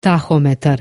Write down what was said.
tahometar.